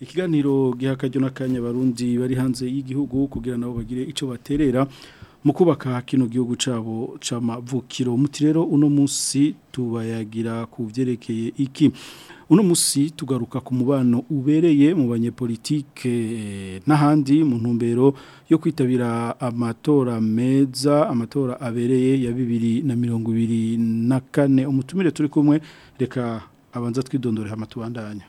ikiganiro giha akajyo n'akanya barundi bari hanze y'igihugu kugira nabo bagire icyo baterera mu kubaka kino gihugu cyabo cy'amavukiro muti rero uno munsi tubayagira ku byerekeye iki uno munsi tugaruka ku mubano ubereye mu banyepolitike eh, n'ahandi mu ntumbero yo kwitabira amatora meza amatora abereye ya bibiri na mirongo ibiri na kane umutumire turi kumwe reka abanza twidondore hano tubandanya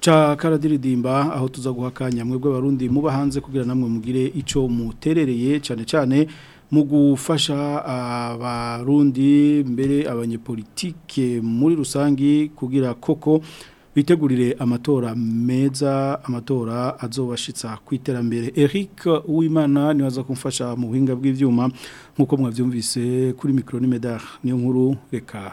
cha karadiridimba aho tuza guha kanya mwebwe barundi muba hanze kugira namwe mugire ico muterereye cyane cyane mu gufasha abarundi mbere abanyepolitike muri rusangi kugira koko bitegurire amatora meza amatora azobashitsa ku iterambere Eric Uwimana niwe kumfasha mu buhinga bw'ivyuma nkuko mwavyumvise kuri micro ni medar niyo nkuru reka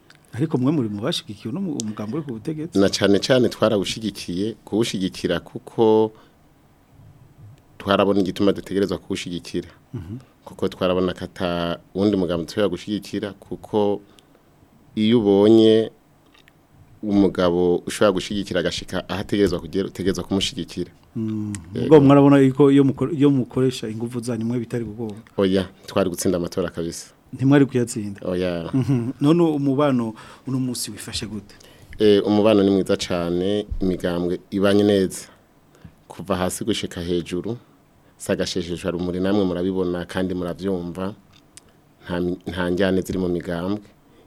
ariko mwe muri mu bashyigikiye uno uri ku butegetsi na cyane cyane twarawushyigikiye kuwushyigikira kuko twarabona igituma dutegerezwa kuwushyigikira mhm. kuko twarabona kata uwundi mugambi dushobora gushyigikira kuko iyo ubonye umugabo ushobora gushyigikira agashika aho ategerezwa kumushyigikira mm. eh, ubwo mwarabona yuko iyo mukoresha ingufu zanyu mwe bitari ubwoba oya twari gutsinda amatora kabisa ntimwari kuyatsinda oya mhm. none umubano uno munsi wifashe gute eh, umubano ni mwiza cyane imigambwe ibanye neza kuva hasi gushika hejuru sagashesheje rumuri namwe murabibona kandi murabyumva nta njyane ziri mu migambwe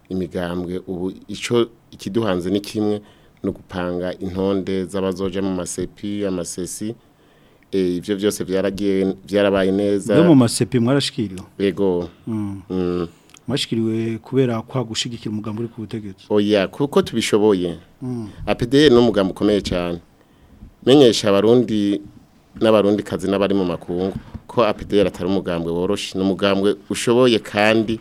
imigambwe ubu icyo ikiduhanze ni kimwe no gupanga intonde z'abazoja mu masepi amasesi eh, ibyo byose byaragiye byarabaye neza no mu masepi mwarashikiriwe yego mm. Mm. mwashikiriwe kubera kwagushigikira umugambi uri ku butegetsi oya oh, kuko tubishoboye mm. apdr ni umugambi ukomeye cyane menyesha abarundi n'abarundi kazi n'abari mu makungu ko apdr atari umugambwe woroshye ni umugambwe ushoboye kandi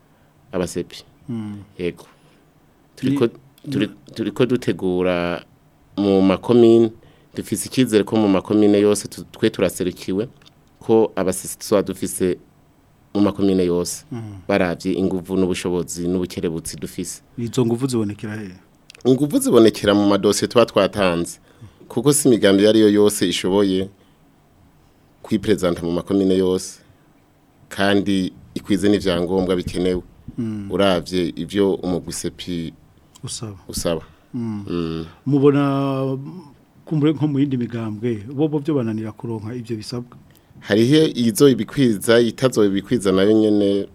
abasepi mm. yego turi ko dutegura mu makomine dufise icyizere ko mu makomine yose twe turaserukiwe ko abasisitwa dufise mu makomine yose mm. barabye inguvu n'ubushobozi n'ubukerebutsi dufise izo nguvu zibonekera hehe inguvu zibonekera mu madosiye tuba twatanze kuko si imigambi iyo yose ishoboye kwiperezanta mu makomine yose kandi ikwize n'ibyangombwa bikenewe mm. urabye ibyo umugusepi usaba mubona kumbure nko mu yindi migambwe bo byo bananira kuronka ibyo bisabwa hariho izo ibikwiza itazo ibikwiza nayo nyene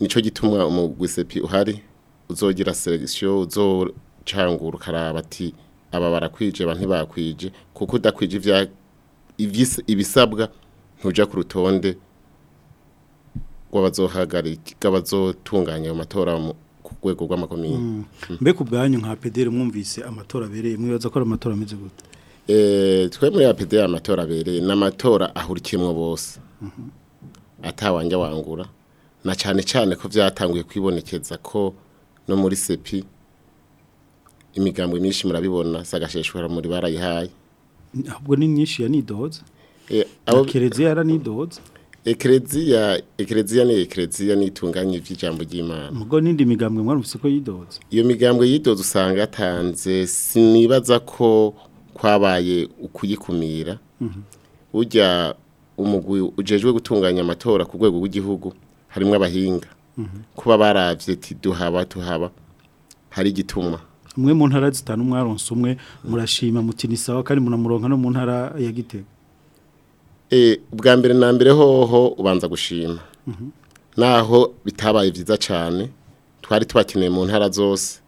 nico gituma mu gusepi uhari uzogira selection uzocangura karaba ati aba barakwije bantu bakwije kuko udakwije ivya ibisabwa ntuja ku rutonde rw'abazohagarika ayo matora ku rwego rw'amakomini mm. Mm. mbega ubwanyu nka pederi mwumvise amatora abereye mwibaza ko ari amatora ameze gute eh, twe muri ya pederi amatora abereye ni amatora ahurikiyemo bose mhm. atawanja wangura na cyane cyane ko byatanguye kwibonekeza ko no muri sepi imigambo myinshi murabibona sagasheshwara muri barayihaye ahubwo ni myinshi ya nidoza eh, akereze yaranidoza ekereziya ekereziya ni ekereziya nitunganye iby'ijambo ry'imana ubwo n'indi migambwe mwarumvise ko yidoze iyo migambwe yidoze usanga atanze sinibaza ko kwabaye ukuyikumira mhm. ujya umugwi ujejwe gutunganya amatora ku rwego rw'igihugu harimo abahinga mhm. kuba barabye ati duhaba tuhaba hari igituma umwe mu ntara zitanu mwaronse umwe murashima muti ni sawa kandi munamuronka no mu ntara ya gitega Eh, bwa mbere na mbere hoho ubanza gushima mhm. naho bitabaye byiza cyane twari tubakeneye mu ntara zose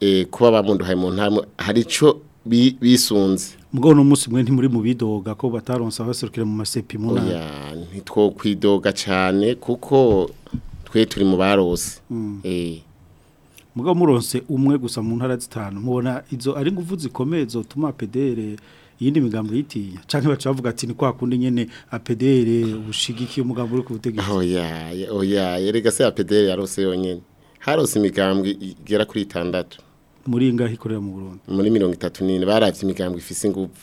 eh, kuba bamunduhaye mu ntara hari icyo bisunze ubwo uno munsi mwe muri mu bidoga ko bataronsa baserukira mu masepi mu ntara ntitwo kwidoga cyane kuko twe turi mu barose mm. eh. mugabo muronse umwe gusa mu ntara zitanu mubona izo ari nguvu zikomeye zotuma pedere iyindi migambo yitinya canke baca bavuga ati ni kwa kundi nyene apedere ubushigikiye umugambo uri ku oya oya yerega se apedere yarose yonyene harose imigambwe igera kuri itandatu muri ngaho ikorera mu Burundi muri 34 baravye imigambwe ifise inguvu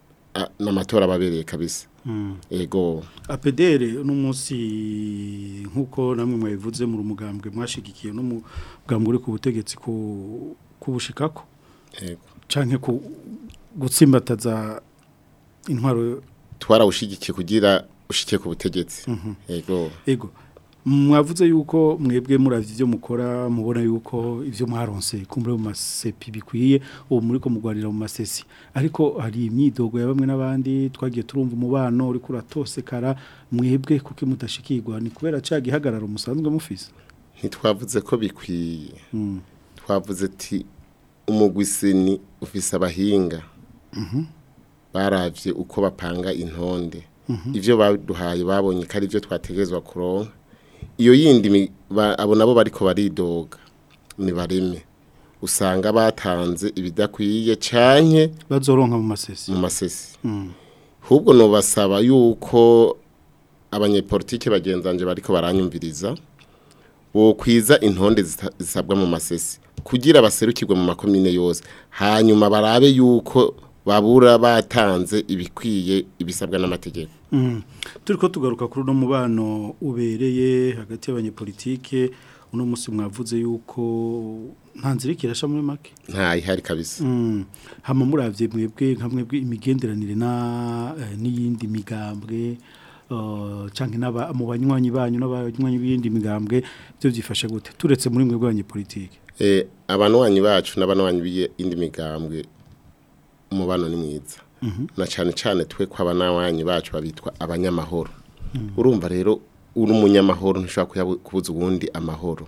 n'amatora babereye kabisa hmm. ego apedere n'umunsi nk'uko namwe mwabivuze mu umugambwe mwashigikiye n'umugambwe uri ku butegetsi kubushikako cyane gutsimbataza intwaro twarawushigikiye kugira ushikiye ku butegetsi mhm. yego yego mwavuze yuko mwebwe muravye ibyo mukora mubona yuko ibyo mwaronse kumbure mu masepi bikwiye ubu muri ko mugwanira mu masesi ariko hari imyidogo ya bamwe n'abandi twagiye turumva umubano uri kuratosekara mwebwe kuko mudashikirwa ni kubera ca gihagarara umusanzwe mufise ntitwavuze ko bikwiye mm. twavuze ati umugwisini ufise abahinga mm baravye uko bapanga intonde Mhm. ibyo baduhaye babonye ko ari byo twategerezwa kuronka iyo yindi abona bo bariko baridoga ni bareme usanga batanze ibidakwiye cyane bazoronka mu masesi mu masesi ahubwo mm. nubasaba yuko abanyepolitike bagenzanje bariko baranyumviriza wokwiza intonde zisabwa mu masesi kugira baserukirwe mu makomine yose hanyuma barabe yuko babura batanze ibikwiye ibisabwa n'amategeko mm. turi ko tugaruka kuri uno mubano ubereye hagati y'abanyepolitike uno munsi mwavuze yuko ntanzirikirasha muri make ihari kabisa mm. hano murabye mwebwe nka mwebwe imigenderanire eh, n'iyindi migambwe uh, cyangwa mu banywanyi banyu n'abanywanyi b'iyindi migambwe byo byifasha gute turetse muri mwebwe abanyepolitike eh, abanywanyi bacu n'abanywanyi b'iyindi migambwe umubano ni mwiza mhm. na cyane cyane twe ko abanawanyi bacu babitwa abanyamahoro urumva rero uri umunyamahoro ntushobora kubuza ubundi amahoro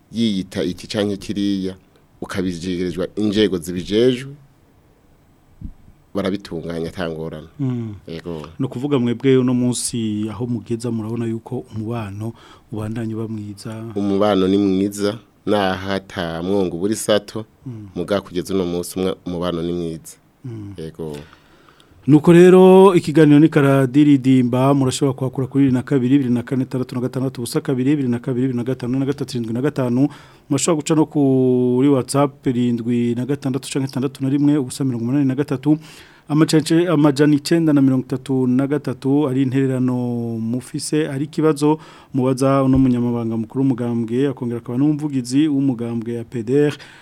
yiyita iki cyangwa kiriya ukabijegerezwa injego zibijejwe barabitunganya atangorana hmm. ni ukuvuga mwebwe uno munsi aho mugeza murabona yuko umubano ubandanya bamwiza mwiza umubano ni mwiza naho atamwunga uburi sato hmm. mugakugeza uno munsi umubano ni mwiza hmm. yego nuko rero ikiganiro ni karadiridimba murashobora kwakura kuri bibiri na kabiri bibiri na kane na gatandatu ubusa kabiri na kabiri na gatanu na gatatu na gatanu murashobora guca no kuri WhatsApp irindwi na gatandatu cyangwa itandatu na rimwe ubusa mirongo na gatatu amajana icyenda na mirongo itatu na gatatu ari intererano mufise ari ikibazo mubaza uno munyamabanga mukuru umugambwe akongera akaba n'umuvugizi w'umugambwe ya pederi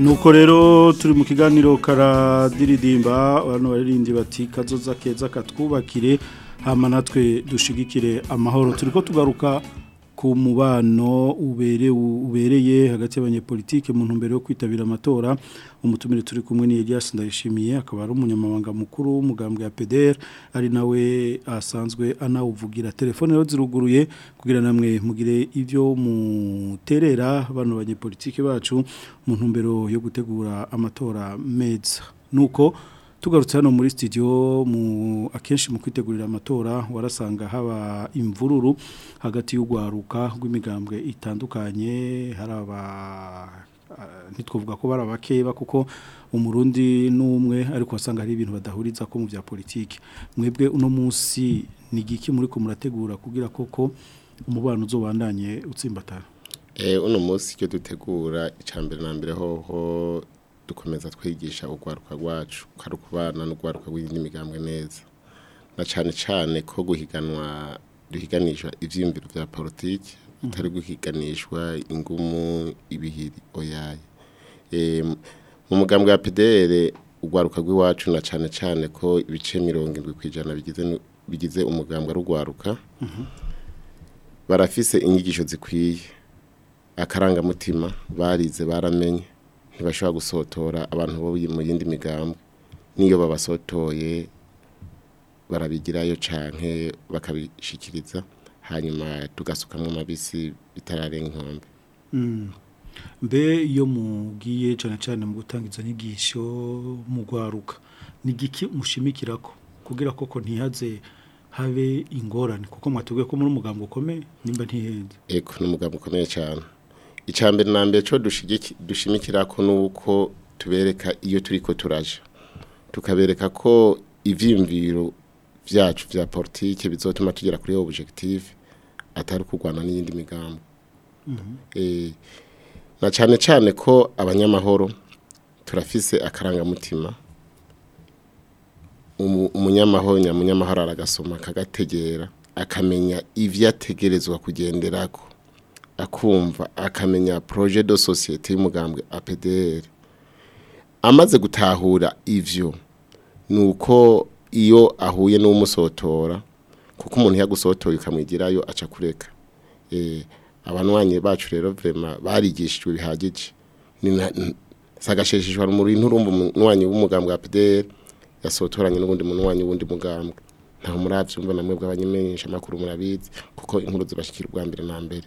nuko rero turi mu kiganiro karadiridimba abantu baririmbyi bati kazoza keza katwubakire hama natwe dushigikire amahoro turi tugaruka ko umubano ubereye hagati y'abanyepolitike mu ntumbero yo kwitabira amatora umutumire turi kumwe ni Elias Ndayishimiye akaba ari umunyamabanga mukuru w'umugambwe ya PDR ari nawe asanzwe anawuvugira telefone yo ziruguruye kugira namwe mugire ibyo muterera bano banyepolitike bacu mu ntumbero yo gutegura amatora meza nuko tugarutse hano muri studio mu akenshi mu kwitegurira amatora warasanga haba imvururu hagati y'ugwaruka rw'imigambwe itandukanye haraba eh, ntitwavuga ko bari kuko umurundi n'umwe ariko wasanga hari ibintu badahuriza ko mu bya politiki mwebwe uno munsi ni igiki muri kumurategura kugira koko umubano uzobandanye utsimbatara eh, uno munsi icyo dutegura icya na mbere hoho dukomeza twigisha urwaruka rwacu ukari kubana n'urwaruka rw'indi migambwe neza na cyane cyane ko guhiganwa duhiganishwa ibyiyumviro bya politiki atari guhiganishwa ingumu ibihiri oyaye mu mugambwe wa pedere urwaruka rw'iwacu na cyane cyane ko ibice mirongo irindwi ku ijana bigize umugambwe rugwaruka barafise inyigisho zikwiye akarangamutima barize baramenye ntibashobora gusotora abantu bo mu yindi migambi n'iyo babasotoye barabigirayo canke bakabishyikiriza hanyuma tugasukamo amabisi bitarare inkombe mm. mbe iyo mugiye cyane cyane mu gutanga izo nyigisho mugwaruka ni igiki mushimikira ko kugira koko ntihaze habe ingorane kuko mwatubwiye ko muri umugambi ukomeye nimba ntihenze yego ni umugambi ukomeye cyane icambere na mbere cyo dushimikira ko nuko tubereka iyo turi ko turaje tukabereka ko ivyimviro byacu vya politike bizotuma tugera kuri objective atari kurwana n'iyindi migambo mhm. eh na cyane cyane ko abanyamahoro turafise akarangamutima umunyamahoro nyamunyamahoro aragasoma akagategera akamenya ivyategerezwa kugenderako akumva akamenya projet de société y'umugambwe APDR amaze gutahura ivyo nuko iyo ahuye n'umusotora kuko umuntu yagusotoye ukamwigirayo aca kureka eh abanwanye bacu rero vraiment barigishijwe bihagije sagasheshishwa muri nturumbu munwanyi w'umugambwe APDR yasotoranye n'ubundi munwanyi w'undi mugambwe nta murabyumva namwe bw'abanyamenyeshamakuru murabizi kuko inkuru zibashyikirwa mbere na mbere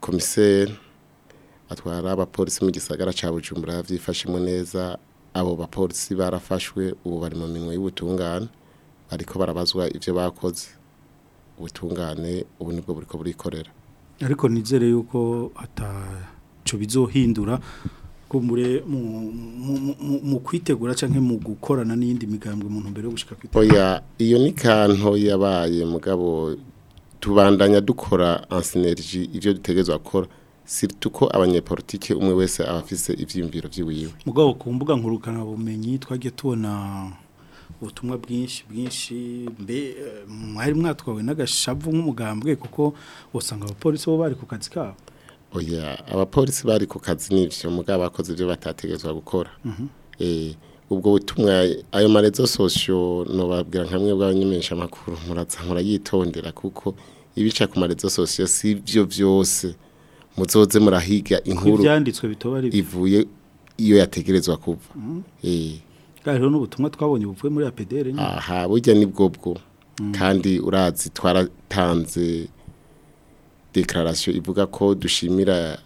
komiseri atwara abapolisi mu gisagara cya bujumbura yabyifashemo neza abo bapolisi barafashwe ubu bari mu minwe y'ubutungane ariko barabazwa ibyo bakoze ubutungane ubu nibwo buri burikorera ariko nizere yuko atacu bizohindura kumbure mu kwitegura cyangwa mu gukorana n’indi migambwe mu ntumbero yo gushika kwitegura iyo ni kanto yabaye mugabo tubandanya dukora ansinerji ivyo dutegezwa gukora surtout ko abanyepolitike umwe wese abafise ivyiyumviro vyiwiwe mugabo ku mbuga nkurukana bumenyi twagiye tubona ubutumwa bwinshi bwinshi mbe mwari mwatwawe n'agashavu nk'umugambwe kuko usanga abapolisi bo bari ku kazi kabo oya abapolisi bari ku kazi n'ibyo mugabo bakoze ibyo batategetswe gukora mhm. eh, ubwo butumwa ayo marezo sosiyo nubabwira nka mwe bw'abanyemesha amakuru muraza yitondera kuko ibica ku marezo sosiyo si byo byose muzoze murahiga inkuru ivuye iyo yategerezwa kuva mhm. eh. rero n'ubutumwa twabonye buvuye muri apedere aha burya nibwo bwo bwo mhm. kandi urazi twaratanze dekararasiyo ivuga ko dushimira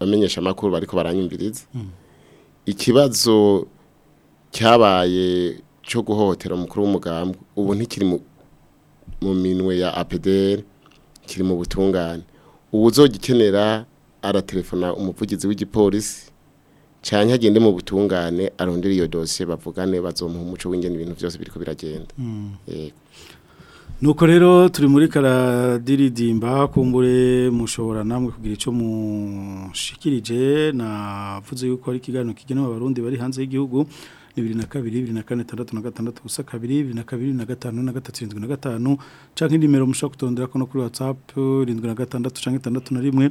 bamenyesha amakuru bariko baranyumviriza hmm. ikibazo cyabaye cyo guhotera umukuru w'umugambwe ubu ntikiri mu minwe ya APDR kiri mu butungane ubu uzogikenera aratelefona umuvugizi w'igipolisi cyane agende mu butungane arondera iyo dosiye bavugane bazomuha umuco w'ingene ibintu byose biriko biragenda hmm. nuko rero turi muri karadiridimba kumbure mushobora namwe kugira icyo mushikirije navuze yuko ari ikiganiro kigenewe abarundi bari hanze y'igihugu bibiri na kabiri bibiri na kane tandatu na gatandatu gusa kabiri bibiri na kabiri na gatanu na gatatu na gatanu cyangwa indi nimero mushobora kutondera kuri watsapu irindwi na gatandatu cyangwa itandatu na rimwe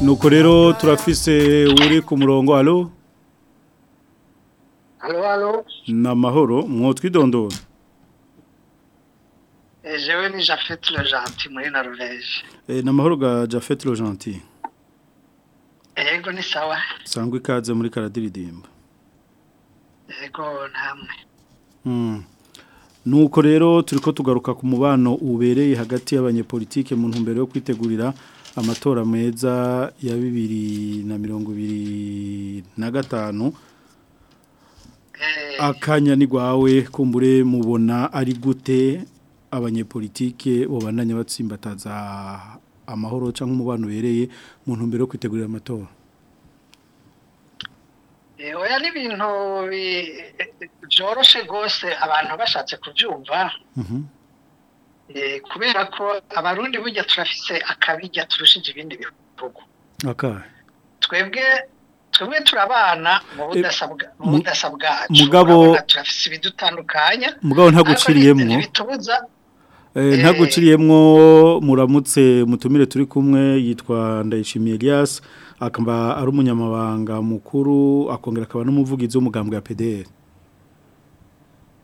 nuko rero turafise uri ku murongo alo alo eh, ni amahoro mwotwidondora ejewe ni jafete rojanti muri eh, narureje ni amahoro ga jafete rojanti yego eh, ni sawa sangwa ikaze muri karadiridimba yego ntamwe hmm. nuko rero turi tugaruka ku mubano ubereye hagati y'abanyepolitike mu ntumbero yo kwitegurira amatora meza ya bibiri na mirongo ibiri na gatanu akanya ni gwawe kumbure mubona ari gute abanyepolitike babandanya batsimbataza amahoro cyangwa umubano ubereye mu ntumbero yo kwitegurira amatora eh, oya ni ibintu byoroshye rwose abantu bashatse kubyumva mhm. Eh, kubera ko abarundi burya turafise akabijya turushije ibindi bihugu twebwe twebwe turabana mu eh, budasa bwacu turafise ibidutandukanya mugabo ntaguciriyemo eh, ntaguciriyemo muramutse mutumire turi kumwe yitwa ndayishimiye Elias akaba ari umunyamabanga mukuru akongera akaba n'umuvugizi w'umugambwe wa PDR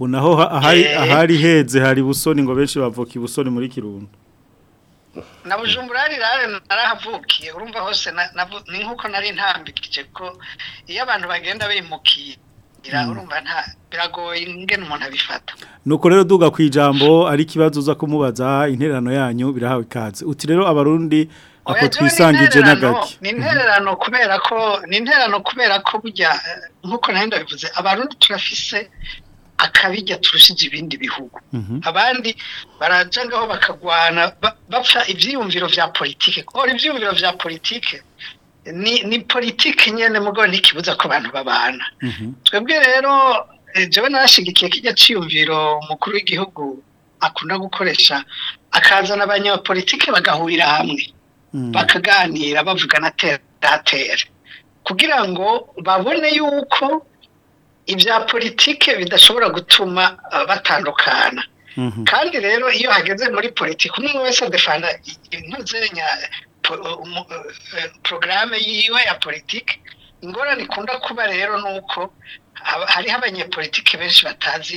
unaho eh. ahari heze hari busoni ngo benshi bavuka i busoni muri kirundo na bujumbura rirare narahavukiye urumva hose ni nk'uko nari ntambikije ko iyo abantu bagenda bimukiye hmm. urumva nta biragoye ingene umuntu abifata nuko rero duga ku ijambo ari ikibazo uza kumubaza intererano yanyu birahawe ikaze uti rero abarundi ako twisangije n'agake ni intererano kubera ko ni intererano kubera ko burya eh, nk'uko nari bivuze abarundi turafise akabijya turushinze ibindi bihugu mhm. abandi baraca ngaho bakagwana bapfa ibyiyumviro bya politike kubera ibyiyumviro bya politike ni politike nyine mu rwego ntikibuza ko abantu babana mhm. twebwe rero eh, jewe nashyigikiye kijya cyiyumviro umukuru w'igihugu akunda gukoresha akazana abanyapolitike bagahurira hamwe mhm. bakaganira bavugana atera kugira ngo babone yuko ibya politiki bidashobora gutuma uh, batandukana mhm. kandi rero iyo hageze muri politiki umwe wese adefana intuzenya porogaramu uh, uh, yiwe ya politiki ingorane ikunda kuba rero ni uko hariho abanyepolitiki benshi batazi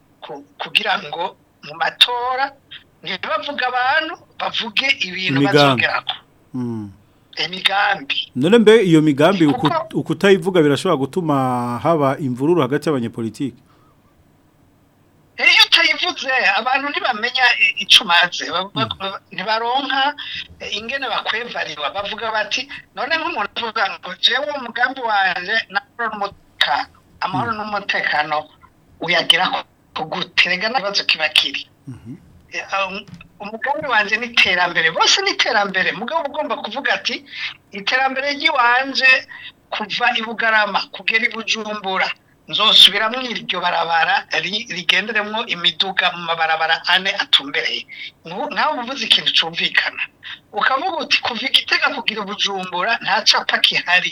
kugira ngo mu matora ntibavuge abantu bavuge ibintu bazogerako mhm. imigambi none mbe iyo migambi ukutayivuga birashobora gutuma haba imvururu hagati y'abanyepolitiki utayivuze abantu ntibamenya icyo umaze hmm. ntibaronka eh, ingene bakwevariwa bavuga bati none nk'umuntu avuga ngo jewe umugambi wanjye n'amahoro amahoro hmm. n'umutekano uyagira ku gute reka n'ikibazo kiba kiri hmm. eh, um, umugambi wanjye n’iterambere bose n’iterambere mugabo ugomba kuvuga ati iterambere ry'iwanje kuva i bugarama kugera i bujumbura nzosubiramo iryo barabara rigenderemo imiduga mu mabarabara ane atumbereye nawe uba uvuze ikintu cyumvikana ukavuga uti kuva igitega kugira ubujumbura nta capa gihari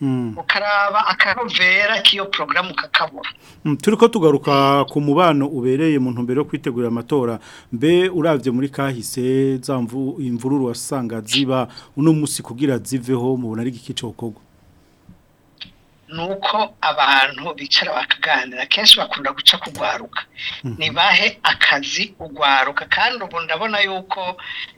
Hmm. ukaraba akanovera k'iyo porogaramu kakabura hmm, turi ko tugaruka ku mubano ubereye mu ntumbero yo kwitegura amatora mbe urabye muri kahise za imvururu wasanga ziba uno munsi kugira ziveho mubona ari igikico koko ni abantu bicara bakaganira kenshi bakunda guca kugwaruka hmm. nibahe akazi ugwaruka kandi ubu ndabona yuko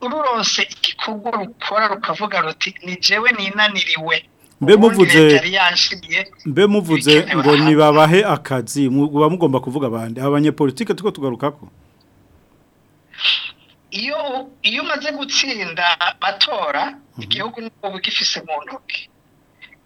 ruronse igikorwa rukora rukavuga ruti ni jewe ninaniriwe mbe muvuze mbe muvuze ngo nibabahe akazi muba mugomba kuvuga abandi abanyepolitike tuko ko iyo iyo umaze gutsinda amatora mhm. igihugu uba gifise mu ntoki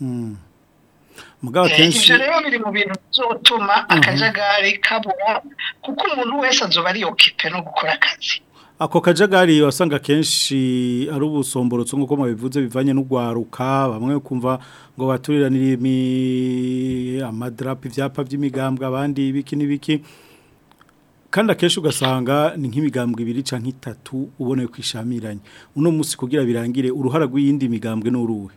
hmm. Eh, ibyo rero biri mu bintu byotuma mhm. akajagari kabura kuko umuntu wese azuba ari yokipe no gukora akazi ako kajagari wasanga kenshi ari ubusomborotso nk'uko mubivuze bivanye n'ugwaruka bamwe kumva ngo baturira n'irimi amadarapo ibyapa by'imigambwe abandi ibiki n'ibiki kandi akenshi ugasanga ni nk'imigambwe ibiri cyangwa itatu ubona kwishamiranye uno munsi kugira birangire uruhara rw'iyindi migambwe n'uruwe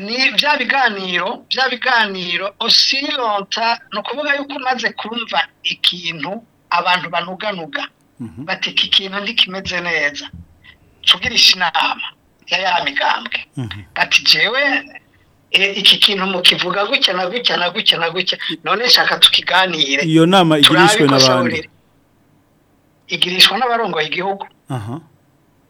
ni bya biganiro bya biganiro osiyonta ni ukuvuga yuko umaze kumva ikintu abantu banuganuga mhm. bati iki kintu ntikimeze neza tugirisha inama ya ya migambwe mhm. bati jewe e, iki kintu mukivuga gutya na gutya na gutya na gutya none shaka tukiganire iyo nama igirishwe n'abandi igirishwa n'abarongoye igihugu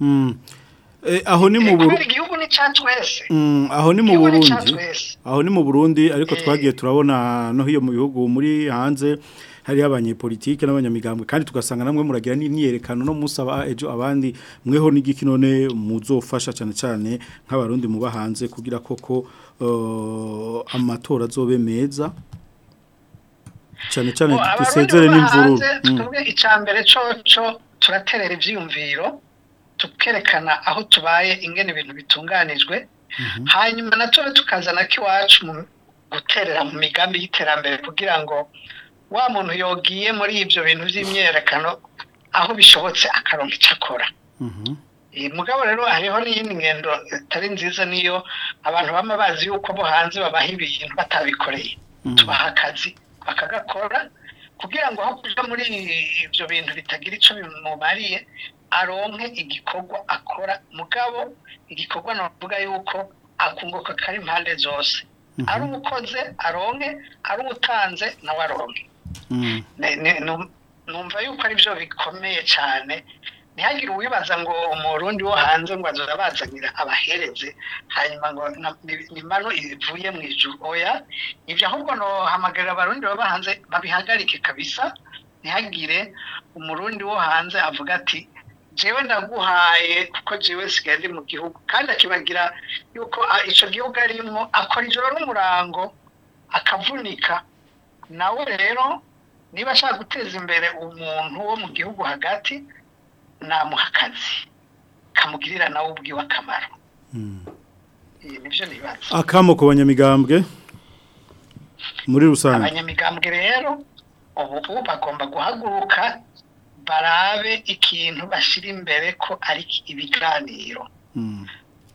mm. Eh, aho ni mu eh, burundi mm, aho ni mu burundi aho ni mu burundi ariko eh. twagiye turabona no hiyo mu bihugu muri hanze hariho abanyepolitike n'abanyamigambwe kandi tugasanga namwe muragira n'imyerekano no musaba ejo abandi mweho n'igiki none muzofasha cyane cyane nk'abarundi muba hanze kugira koko oh, amatora azobe meza cyane cyane dusezere n'imvururu mm. twebwe icya mbere turaterera ibyiyumviro tukerekana aho tubaye ingene ibintu bitunganijwe mhm. hanyuma na natone tukazana ko iwacu mu guterera mu migambi y'iterambere kugira ngo wa muntu yogiye muri ibyo bintu by'imyerekano aho bishobotse akaronka icyo akora mhm. iyi mugabo rero hariho n'iyindi ngendo itari nziza niyo abantu baba bazi yuko bo hanze babaha ibintu batabikoreye mhm. tubaha akazi bakagakora kugira ngo aho kuja muri ibyo bintu bitagira icyo bimumariye aronke igikorwa akora mugabo igikorwa navuga yuko akungoka kari impande zose mhm. ari uwukoze aronke ari utanze na aronke mm. numva yuko ari byo bikomeye cyane ntihagire uwibaza ngo umurundi wo hanze ngo azoza bazanira abahereze hanyuma ngo impano ivuye mu ijuru oya ibyo ahubwo nohamagarira abarundi baba hanze babihagarike kabisa ntihagire umurundi wo hanze avuga ati jewe ndaguhaye kuko jewe nsigaye ndi mu gihugu kandi akibagira yuko ah, icyo gihugu arimo akora ijoro n'umurango akavunika nawe rero niba ashaka guteza imbere umuntu wo mu gihugu hagati namuha akazi kamugirira nawe ubwiwe akamaro hmm. iyi nibyo akamo ku banyamigambwe muri rusange abanyamigambwe rero ubu bagomba guhaguruka barabe ikintu bashyira imbere ko ari ibiganiro hmm.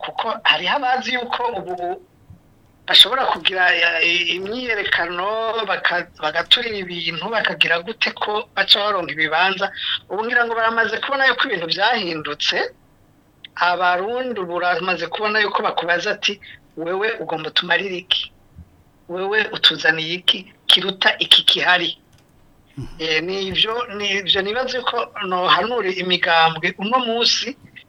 kuko hariho abazi yuko ubu bashobora kugira imyiyerekano bagaturira ibintu bakagira gute ko baca baronka ibibanza ubu ngira ngo baramaze kubona yuko ibintu byahindutse abarundi ubu kubona yuko bakubaza ati wewe ugomba utumarire iki wewe utuzaniye iki kiruta iki gihari Eh, nibyo nibaze ko ntuhanure imigambwe uno munsi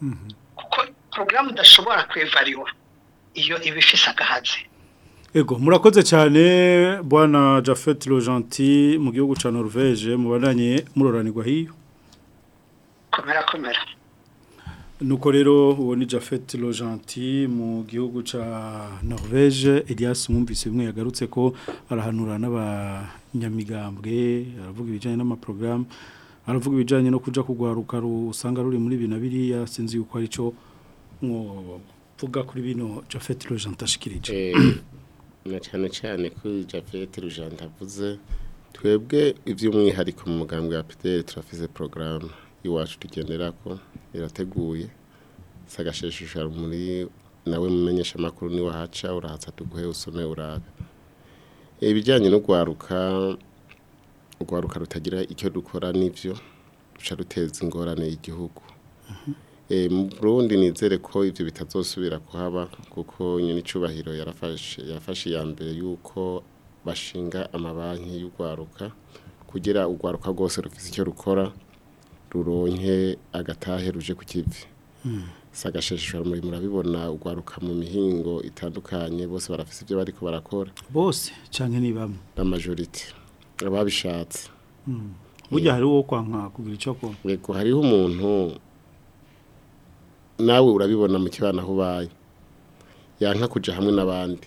mhm. kuko porogaramu udashobora kwevariwa iyo iba ifise agahazi ego murakoze cyane bwana jafet rojanti mu gihugu cya norvege mubandanye muroranirwa hiyo komera komera nuko rero uwo ni Jafet Rojanti mu gihugu cya Norvège Elias mwumvise bimwe yagarutse ko arahanura n'abanyamigambwe aravuga ibijyanye n'amaporogaramu aravuga ibijyanye no kujya kugwaruka usanga ruri muri bino biriya sinzi yuko ari cyo mvuga kuri bino Jafet Rojanti ashikirije eh, na cyane cyane kuri Jafet Rojanti avuze twebwe iby'umwihariko mu mugambwe wa Peter turafize porogaramu iwacu tugendera ko irateguye sagasheshisha muri nawe mumenyesha amakuru niwe haca urahatsa tuguhe usome urabe eh, ibijyanye no kwaruka urwaruka rutagira icyo dukora n'ibyo ruca ruteza ingorane y'igihugu mhm. eh, mu burundi nizere ko ibyo bitazosubira kuhaba kuko nyine icyubahiro yarafashe yafashe ya mbere y'uko bashinga amabanki y’ugwaruka kugira urwaruka rwose rufite icyo rukora ruronke agataheruje ku kivi sagashishwa muri murabibona ugwaruka mu mihingo itandukanye bose barafise ibyo bariko barakora bose canke ni bamwe la ababishatse hmm. burya hari uwo kwanka kugira icyo akora yego hariho umuntu nawe urabibona mu kibana aho ubaye yanka kujya hamwe n'abandi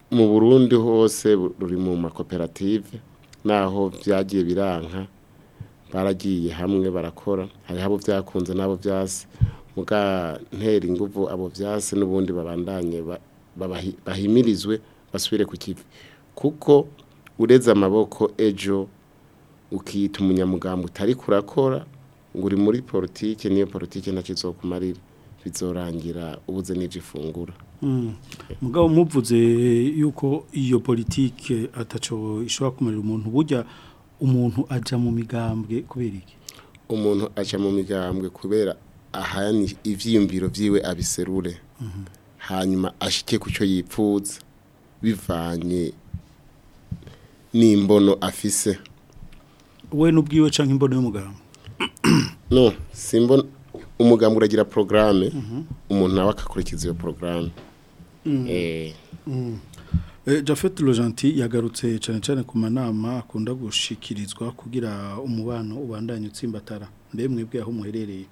mu burundi hose ruri mu makoperative naho byagiye biranka baragiye hamwe barakora hari abo byakunze n'abo byase ntera ingufu abo byase n'ubundi babandanye bahimirizwe basubire ku kivi kuko ureze amaboko ejo ukiyita umunyamugambo utari kurakora ngo uri muri politike niyo politike ntacyo izokumarira bizorangira ubuze n'ibyo mm. mugabo muvuze yuko iyo politike ataco ishobora kumarira umuntu burya umuntu aja mu migambwe kubera iki umuntu aja mu migambwe kubera ahani ivyiyumviro vyiwe abiserure mm-hmm. hanyuma ashike ku cyo yipfuza bivanye n'imbono afise we n'ubwiwe cyangwa imbono y'umuganga no simbona umuganga uragira porogaramu umuntu nawe agakurikiza iyo porogaramu mm. eh. mm. eh, Jafet Lojanti yagarutse cyane cyane ku manama akunda gushikirizwa kugira umubano ubandanye utsimbatara mbe mwebwe aho muherereye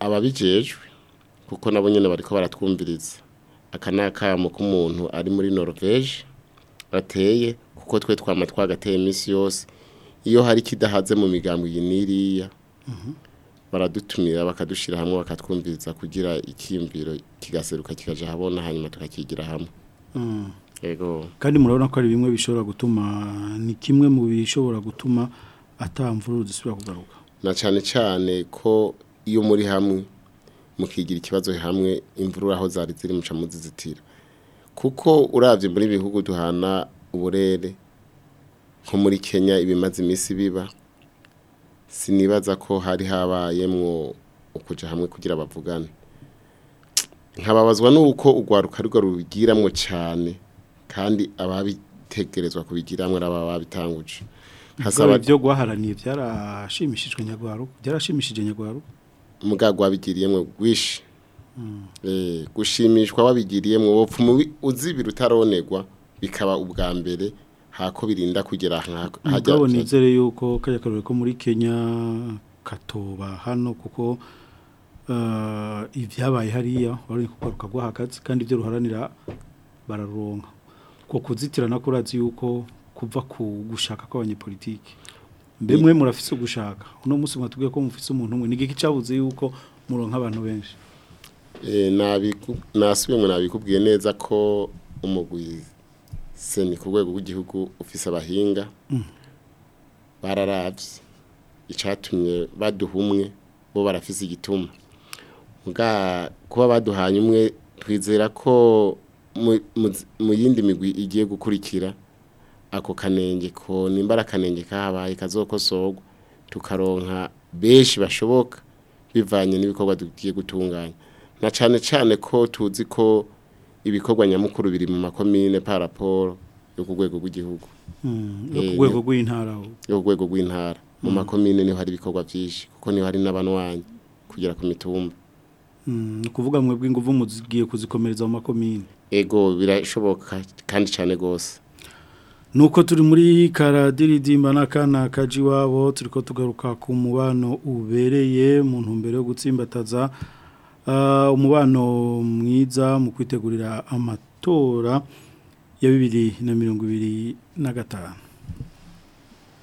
ababijejwe kuko nabo nyine bariko baratwumviriza aka ni akamu k'umuntu ari muri norvege bateye kuko twe twama twagateye iminsi yose iyo hari kidahaze mu migambi yiniriya baradutumira bakadushyira hamwe bakatwumviriza kugira ikiyumviro kigaseruka kikaje habona hanyuma tukakigira hamwe mm. kandi murabona ko ari bimwe bishobora gutuma ni kimwe mu bishobora gutuma atamvura udusubira kugaruka na cyane cyane ko iyo muri hamwe mukigira ikibazo hamwe imvura aho zari ziri muca muzizitira kuko urabye muri bihugu duhana uburere nko muri kenya ibimaze iminsi biba sinibaza ko hari habayemwo ukuja hamwe kugira bavugane nkababazwa n'uko urwaruka ariko rugiramwo cyane kandi ababitegerezwa kubigiramwo araba babitanguje hasaba ibyo guharanira byarashimishijwe nyagwaruka byarashimishije nyagwaruka mugagwa wabigiriyemwe gwishi hmm. eh, gushimishwa wabigiriyemwo wopfa uzi biri utaronegwa bikaba ubwa mbere hako birinda kugera hajya ubwo nizere yuko kajya karore ko muri kenya katoba hano kuko eh, ibyabaye hariya wari kugaruka guhakatsi kandi ibyo ruharanira bararonka ko kuzitira kurazi yuko kuva ku gushaka kw'abanyepolitike mbe mwe murafise gushaka uno munsi mwatubwiye ko mufise umuntu umwe nigiki cabuze yuko muronka abantu benshi eh nabikubwiye neza ko umugwizi seni ku rwego rw'igihugu ufise abahinga mm. bararabye icyatumye baduha umwe bo barafise igituma kuba baduhanye umwe twizera ko mu yindi migwi igiye gukurikira ako kanenge ko nimba akanenge kahabaye kazokosorwa tukaronka benshi bashoboka bivanye n'ibikorwa tugiye gutunganya na cyane cyane ko tuzi ko ibikorwa nyamukuru biri mu makomine par yo ku rwego rw'igihugu mm, eh, yo ku rwego rw'intara yo mu mm. makomine niho hari ibikorwa byinshi kuko niho hari n'abanwanyi kugera ku mitumba mm, ni ukuvuga mwebwe ingufu muzigiye kuzikomereza mu makomine ego birashoboka kandi cyane rwose nuko turi muri karadiridimba n'akana kaji iwabo turi ko tugaruka ku mubano ubereye mu ntumbero yo gutsimbataza Ah, umubano mwiza mu kwitegurira amatora ya bibiri na mirongo ibiri na gatanu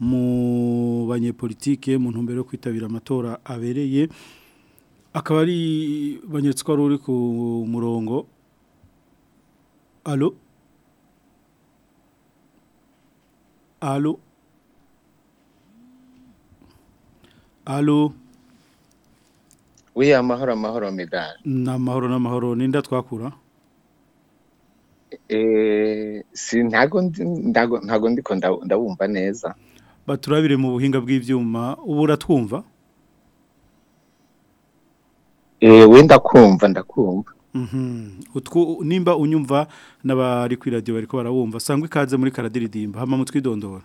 mu banyepolitike mu ntumbero yo kwitabira amatora abereye akaba ari banyetse ko ku murongo alo alo alo we amahoro amahoro medali ni amahoro n'amahoro n'inda twakura eh, si ntago ndiko ndabumva neza baturabire mu buhinga bw'ibyuma ubu uratwumva eh, we ndakumva ndakumva mhm. nimba unyumva n'abari kuri radiyo bari barawumva barabumva sangwa ikaze muri karadiridimba hama mutwidondora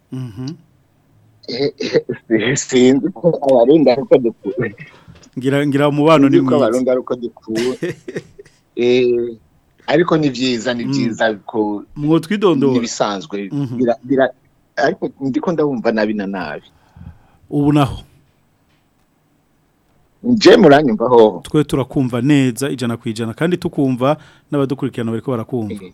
sinzi ko abarundi ariko ngira umubano ni mwiza abarundi ari uko dukura eh, ariko ni byiza ni mm. byiza ko mwotwidondora ibisanzwe mm-hmm. ariko ndiko ndabumva nabi na nabi ubu naho nje muranyumva hoho twe turakumva neza ijana kwijana kandi tukumva n'abadukurikirana bariko barakumva eh.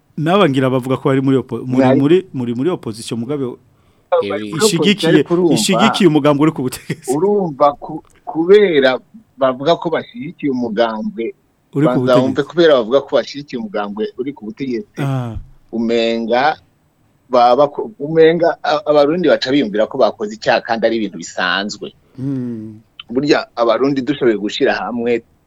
n'abangira bavuga ko bari muri muri opozisiyo mugabe eh, ishigikiye ishigikiye umugambi uri ku butegetsi urumva kubera bavuga ko bashyigikiye umugambwe uri ku butegetsi kubera ah. bavuga ko bashyigikiye umugambwe uri ku butegetsi umenga baba umenga abarundi batabiyumvira ko bakoze icyaha kandi ari ibintu bisanzwe hmm. burya abarundi dushoboye gushyira hamwe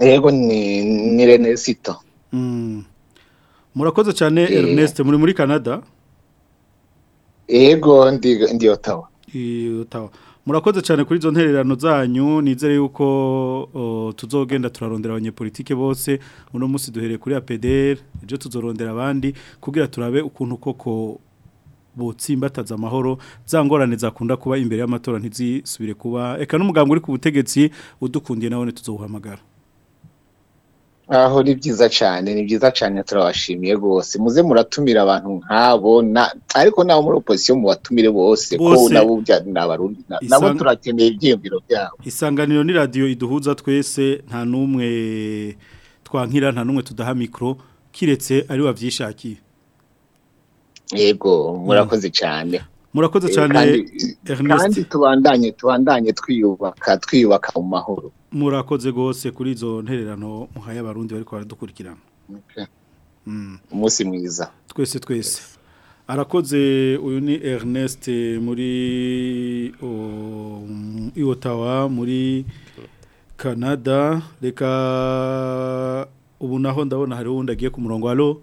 yego ni rene mm. murakoze cyane eh. Ernest muri muri canada yego ndi otawa murakoze cyane kuri izo ntererano zanyu nizere yuko tuzogenda turarondera abanyepolitike bose uno munsi duhereye kuri apederi ibyo tuzorondera abandi kugira turabe ukuntu koko butsimbatadza amahoro zangorane zakunda kuba imbere y'amatora ntizisubire kuba eka n'umuganga uri ku butegetsi udukundiye nawe tuzohamagara aho ni byiza cyane ni byiza cyane turabashimiye bose muze muratumira abantu nk'abo ariko nawe muri mu mubatumire bose ko nabo nabo turakeneye ibyiyumviro byabo isanganiro ni radio iduhuza twese nta n'umwe twankira nta n'umwe tudaha mikoro kiretse ari wabyishakiye yego mm. murakoze cyane murakoze eh, cyane kandi tubandanye tubandanye twiyubaka twiyubaka mu mahoro murakoze rwose kuri izo ntererano muhaye abarundi bari baradukurikirana mm. umunsi mwiza twese twese arakoze uyu ni Ernest muri iwotawa muri canada reka ubu naho ndabona hari uwundi agiye ku murongo wa lo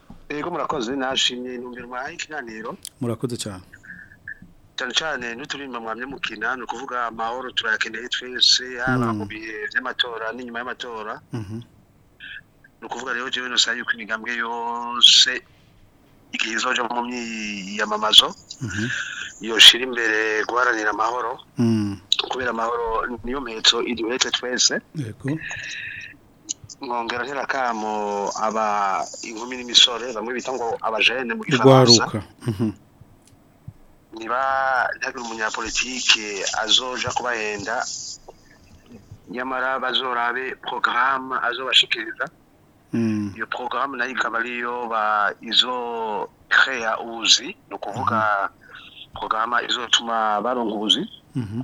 ego murakoze nashimye intumbero mwahaye ikiganiro murakoze cyane cyane cyane mwamye mukina ni ukuvuga amahoro turayakeneye twese haba hmm. mu bihe by'amatora n'inyuma y'amatora mm-hmm. ni ukuvuga rero jewe nosaye yuko imigambwe yose igihe izoja mu myiyamamazo mm-hmm. yoshira imbere guharanira amahoro hmm. kubera amahoro niyo mpetso iduhetse twese nkongera ntera kamo aba inkumi n'imisore bamwe bita ngo abajene mu gifaransa mm-hmm. niba hari umunyapolitike azoja kubahenda nyamara bazorabe porogaramu azobashikiriza hmm. iyo porogaramu nayo ikaba ariyo izoheya ubuzi ni ukuvuga porogaramu izotuma baronka ubuzi hmm.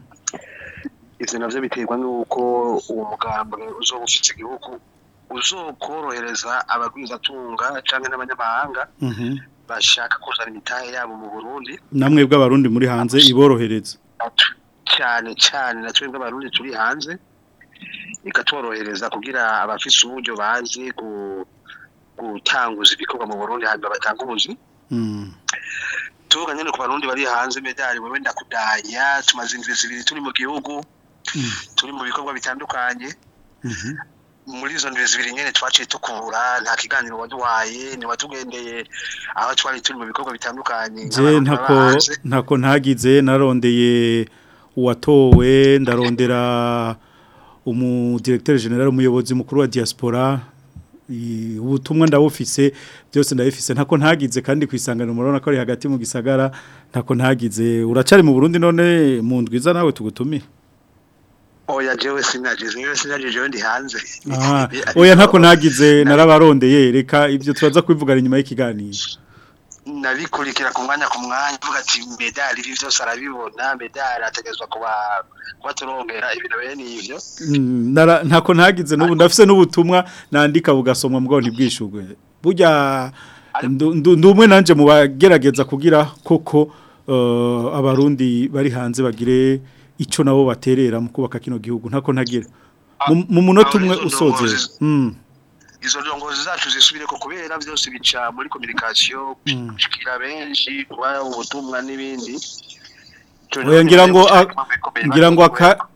ibyo nabyo biterwa n'uko uwo mugambi uzoba ushyitse igihugu uzokorohereza abagwizatunga cyangwa n'abanyamahanga hmm. bashaka kuzana imitahe yabo mu burundi namwe bw'abarundi muri hanze iborohereza cyane cyane na twebwe abarundi turi hanze ikatorohereza kugira abafise uburyo ku gutanguza ibikorwa mu burundi hanyuma batanguze hmm. tuvuga nyine ku barundi bari hanze medali wewe ndakudanya tumaze indwi zibiri turi mu gihugu hmm. turi mu bikorwa bitandukanye hmm. muri izo ndwi zibiri nyine twaciye dukura nta kiganiro waduhaye ntiwatugendeye aho twari turi mu bikorwa bitandukanye ntako ntagize narondeye uwatowe ndarondera umudiregiteri generale umuyobozi mukuru wa diaspora ubutumwa ndabufise byose ndabifise ntako ntagize kandi kwisangana isangano murabona ko ari hagati mu gisagara ntako ntagize uracari mu burundi none mu ndwiza nawe tugutumire oya jewe sinagize niwe sinagize jewe ndi hanze ah, oya ntako nagize narabarondeye reka ibyo tubaza kubivuga inyuma y'ikiganiro nabikurikira ku mwanya ku mwanya uvuga ati medali ibi byose arabibona medali ategerezwa kuba kubaturongera ibintu bene ivyo mm, ntako nagize n'ubu ndafise n'ubutumwa nandika bugasomwa mbwo ntibwishurwe burya ndi umwe nanje mu bagerageza kugira koko eh, abarundi bari hanze bagire icyo nabo baterera mu kubaka kino gihugu ntako ntagira mu munota umwe usozera hmm. izo ndongozi zacu zisubire ko kubera byose bica muri kominikasiyo hmm. gushyikira benshi kuba ubutumwa n'ibindi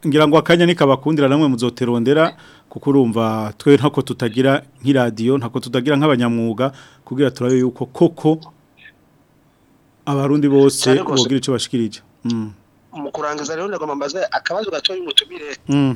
ngira ngo akanya nikabakundira namwe muzoterondera kuko urumva twe ntako tutagira nk'iradiyo ntako tutagira nk'abanyamwuga kugira turabe yuko koko abarundi bose bogira icyo bashikirije hmm. mu kurangiza rero ndagomba mbaze akabazo gatoya y'umutumire mm.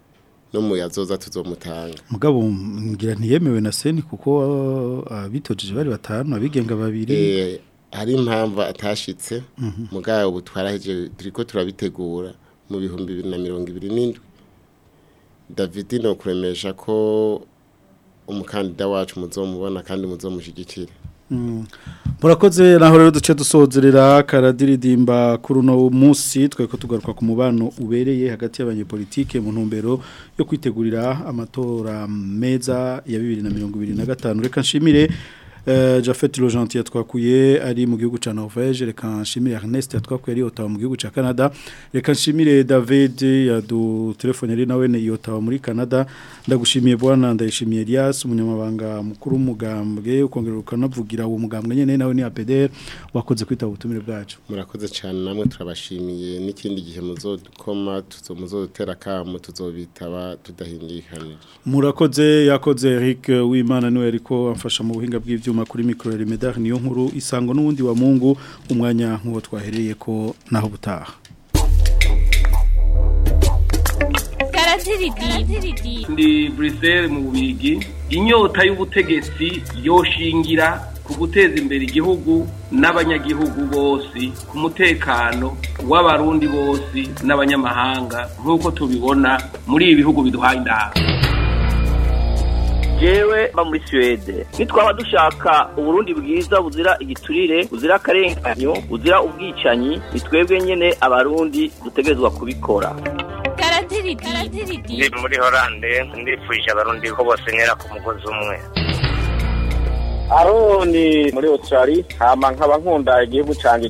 no mu yazoza tuzomutanga mugabo ngira ntiyemewe na seni kuko uh, abitojeje bari batanu abigenga babiri eh, ari impamvu atashitse mhm. mugabo butwaraheje turiko turabitegura mu bihumbi 2027 David no kuremesha ko umukandida wacu muzomubona kandi muzomushigikira Mm. murakoze naho rero duce dusozerera karadiridimba kuri uno munsi twari tugaruka ku mubano ubereye hagati y'abanyepolitike mu ntumbero yo kwitegurira amatora meza ya bibiri na mirongo ibiri na gatanu reka Eh, Jafet Lojanti yatwakuye ari mu gihugu cya Norvège reka nshimire Ernest yatwakuye ari Ottawa mu gihugu cya Canada reka nshimire David yadutelefoneri nawe ni Ottawa muri Canada ndagushimiye bwana ndayishimiye Elias umunyamabanga mukuru w'umugambwe ukongera ukanavugira uwo mugambwe nyene nawe ni APDR wakoze kwita ubutumire bwacu murakoze cyane namwe turabashimiye n'ikindi gihe muzodukoma tuzomuzotera kamo tuzobitaba tudahingikanije murakoze yakoze Eric Wimana niwe ariko amfasha mu buhinga bw'ivyuma kuri mikoro remeda niyo nkuru isango n'ubundi wa mungu umwanya nk'uwo twahereye ko naho butaha ni buriseri mu bigi inyota y'ubutegetsi yoshingira ku guteza imbere igihugu n'abanyagihugu bose ku mutekano w'abarundi bose n'abanyamahanga nk'uko tubibona muri ibi bihugu biduhaye indahabwo jewe mba muri suwede nitwaba dushaka uburundi bwiza buzira igiturire buzira akarenganyo buzira ubwicanyi ni twebwe nyine abarundi dutegerezwa kubikora ni muri horande ndifuje abarundi ko bose ku mugozi umwe aroni muri otorari nkaba nkunda igihugu cyane